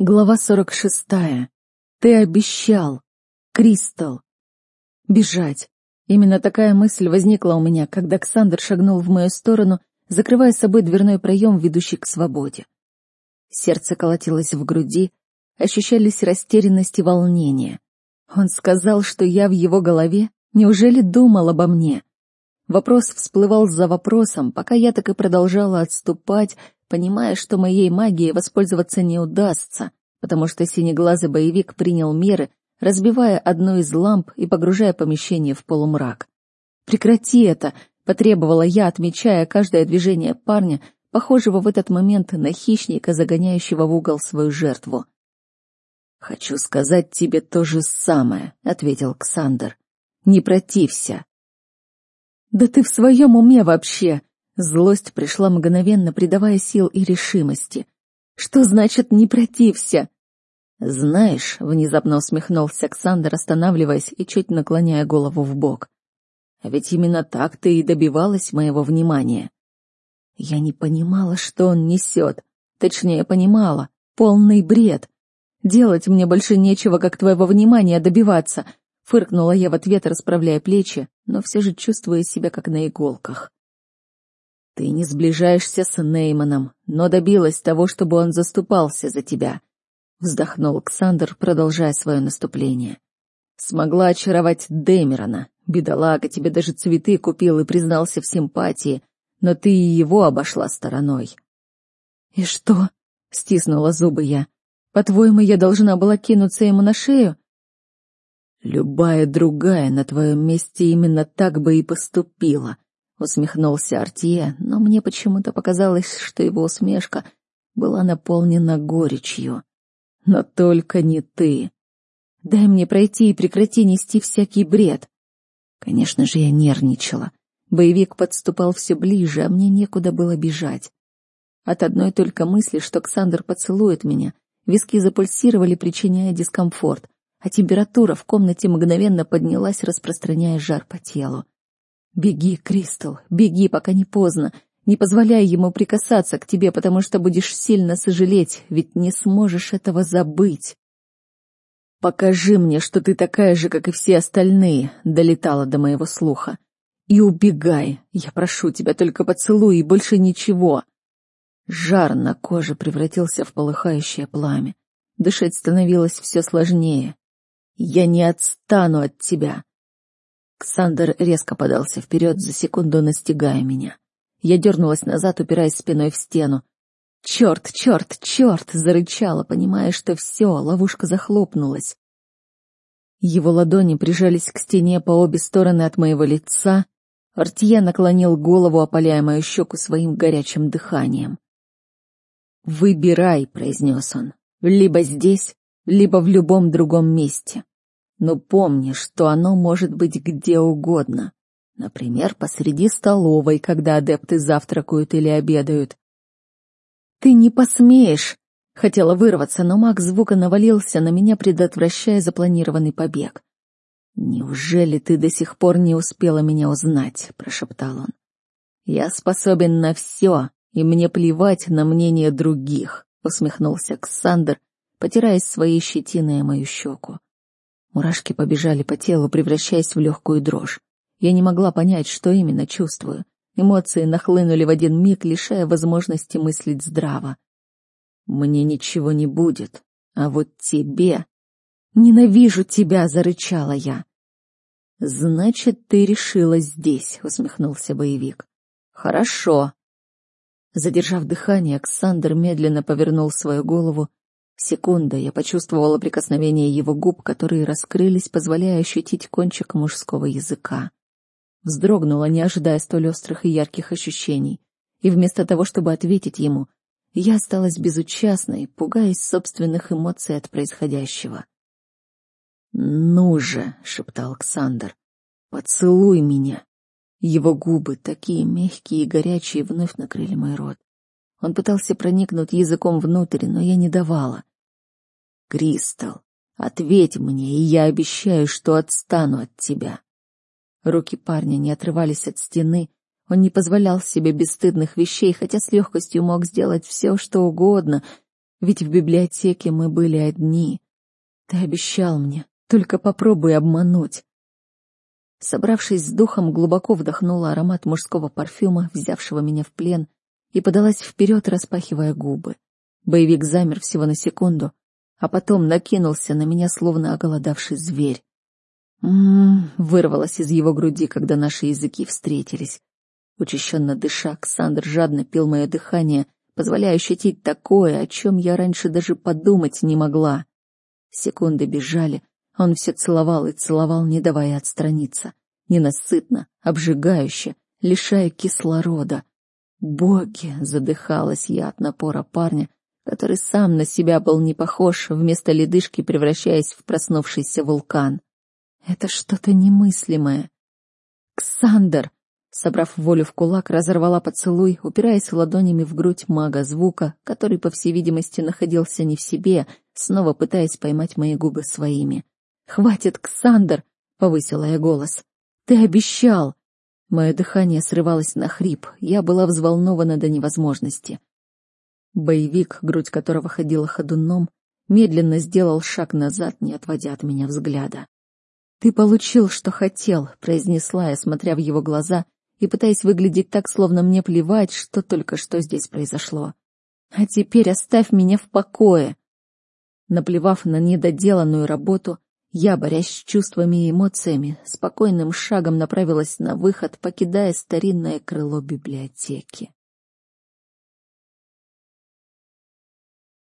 Глава сорок шестая. Ты обещал. Кристал. Бежать. Именно такая мысль возникла у меня, когда Ксандр шагнул в мою сторону, закрывая собой дверной проем, ведущий к свободе. Сердце колотилось в груди, ощущались растерянность и волнение. Он сказал, что я в его голове, неужели думал обо мне? Вопрос всплывал за вопросом, пока я так и продолжала отступать, понимая, что моей магией воспользоваться не удастся, потому что синеглазый боевик принял меры, разбивая одну из ламп и погружая помещение в полумрак. «Прекрати это!» — потребовала я, отмечая каждое движение парня, похожего в этот момент на хищника, загоняющего в угол свою жертву. «Хочу сказать тебе то же самое», — ответил Ксандр. «Не протився». «Да ты в своем уме вообще!» Злость пришла мгновенно, придавая сил и решимости. «Что значит «не протився»?» «Знаешь», — внезапно усмехнулся Александр, останавливаясь и чуть наклоняя голову в бок. «А ведь именно так ты и добивалась моего внимания». Я не понимала, что он несет. Точнее, понимала. Полный бред. Делать мне больше нечего, как твоего внимания добиваться. Фыркнула я в ответ, расправляя плечи, но все же чувствуя себя как на иголках. Ты не сближаешься с Нейманом, но добилась того, чтобы он заступался за тебя. Вздохнул Александр, продолжая свое наступление. Смогла очаровать Дэмерона. Бедолага тебе даже цветы купил и признался в симпатии, но ты и его обошла стороной. — И что? — стиснула зубы я. — По-твоему, я должна была кинуться ему на шею? — Любая другая на твоем месте именно так бы и поступила, — усмехнулся Артье, но мне почему-то показалось, что его усмешка была наполнена горечью. «Но только не ты. Дай мне пройти и прекрати нести всякий бред». Конечно же, я нервничала. Боевик подступал все ближе, а мне некуда было бежать. От одной только мысли, что Ксандр поцелует меня, виски запульсировали, причиняя дискомфорт, а температура в комнате мгновенно поднялась, распространяя жар по телу. Беги, Кристал, беги, пока не поздно. Не позволяй ему прикасаться к тебе, потому что будешь сильно сожалеть, ведь не сможешь этого забыть. Покажи мне, что ты такая же, как и все остальные, долетала до моего слуха. И убегай. Я прошу тебя, только поцелуй и больше ничего. Жар на коже превратился в полыхающее пламя. Дышать становилось все сложнее. Я не отстану от тебя. Ксандер резко подался вперед, за секунду настигая меня. Я дернулась назад, упираясь спиной в стену. «Черт, черт, черт!» — зарычала, понимая, что все, ловушка захлопнулась. Его ладони прижались к стене по обе стороны от моего лица. Артье наклонил голову, опаляя мою щеку своим горячим дыханием. «Выбирай», — произнес он, — «либо здесь, либо в любом другом месте. Но помни, что оно может быть где угодно. Например, посреди столовой, когда адепты завтракают или обедают. «Ты не посмеешь!» Хотела вырваться, но маг звука навалился на меня, предотвращая запланированный побег. «Неужели ты до сих пор не успела меня узнать?» — прошептал он. «Я способен на все, и мне плевать на мнение других», — усмехнулся Ксандр, потираясь своей щетиной о мою щеку. Мурашки побежали по телу, превращаясь в легкую дрожь. Я не могла понять, что именно чувствую. Эмоции нахлынули в один миг, лишая возможности мыслить здраво. «Мне ничего не будет, а вот тебе...» «Ненавижу тебя!» — зарычала я. «Значит, ты решила здесь», — усмехнулся боевик. «Хорошо». Задержав дыхание, Александр медленно повернул свою голову Секунда, я почувствовала прикосновение его губ, которые раскрылись, позволяя ощутить кончик мужского языка. Вздрогнула, не ожидая столь острых и ярких ощущений. И вместо того, чтобы ответить ему, я осталась безучастной, пугаясь собственных эмоций от происходящего. «Ну же!» — шептал Александр. «Поцелуй меня!» Его губы, такие мягкие и горячие, вновь накрыли мой рот. Он пытался проникнуть языком внутрь, но я не давала. «Кристал, ответь мне, и я обещаю, что отстану от тебя». Руки парня не отрывались от стены, он не позволял себе бесстыдных вещей, хотя с легкостью мог сделать все, что угодно, Ведь в библиотеке мы были одни. Ты обещал мне, только попробуй обмануть. Собравшись с духом, глубоко вдохнула аромат мужского парфюма, взявшего меня в плен, и подалась вперед, распахивая губы. Боевик замер всего на секунду, а потом накинулся на меня, словно оголодавший зверь. «М-м-м», вырвалось из его груди, когда наши языки встретились. Учащенно дыша, Ксандр жадно пил мое дыхание, позволяя ощутить такое, о чем я раньше даже подумать не могла. Секунды бежали, он все целовал и целовал, не давая отстраниться. Ненасытно, обжигающе, лишая кислорода. Боги, задыхалась я от напора парня, который сам на себя был не похож, вместо ледышки превращаясь в проснувшийся вулкан. Это что-то немыслимое. «Ксандр!» Собрав волю в кулак, разорвала поцелуй, упираясь ладонями в грудь мага звука, который, по всей видимости, находился не в себе, снова пытаясь поймать мои губы своими. «Хватит, Ксандр!» — повысила я голос. «Ты обещал!» Мое дыхание срывалось на хрип, я была взволнована до невозможности. Боевик, грудь которого ходила ходуном, медленно сделал шаг назад, не отводя от меня взгляда. «Ты получил, что хотел», — произнесла я, смотря в его глаза и пытаясь выглядеть так, словно мне плевать, что только что здесь произошло. «А теперь оставь меня в покое». Наплевав на недоделанную работу, я, борясь с чувствами и эмоциями, спокойным шагом направилась на выход, покидая старинное крыло библиотеки.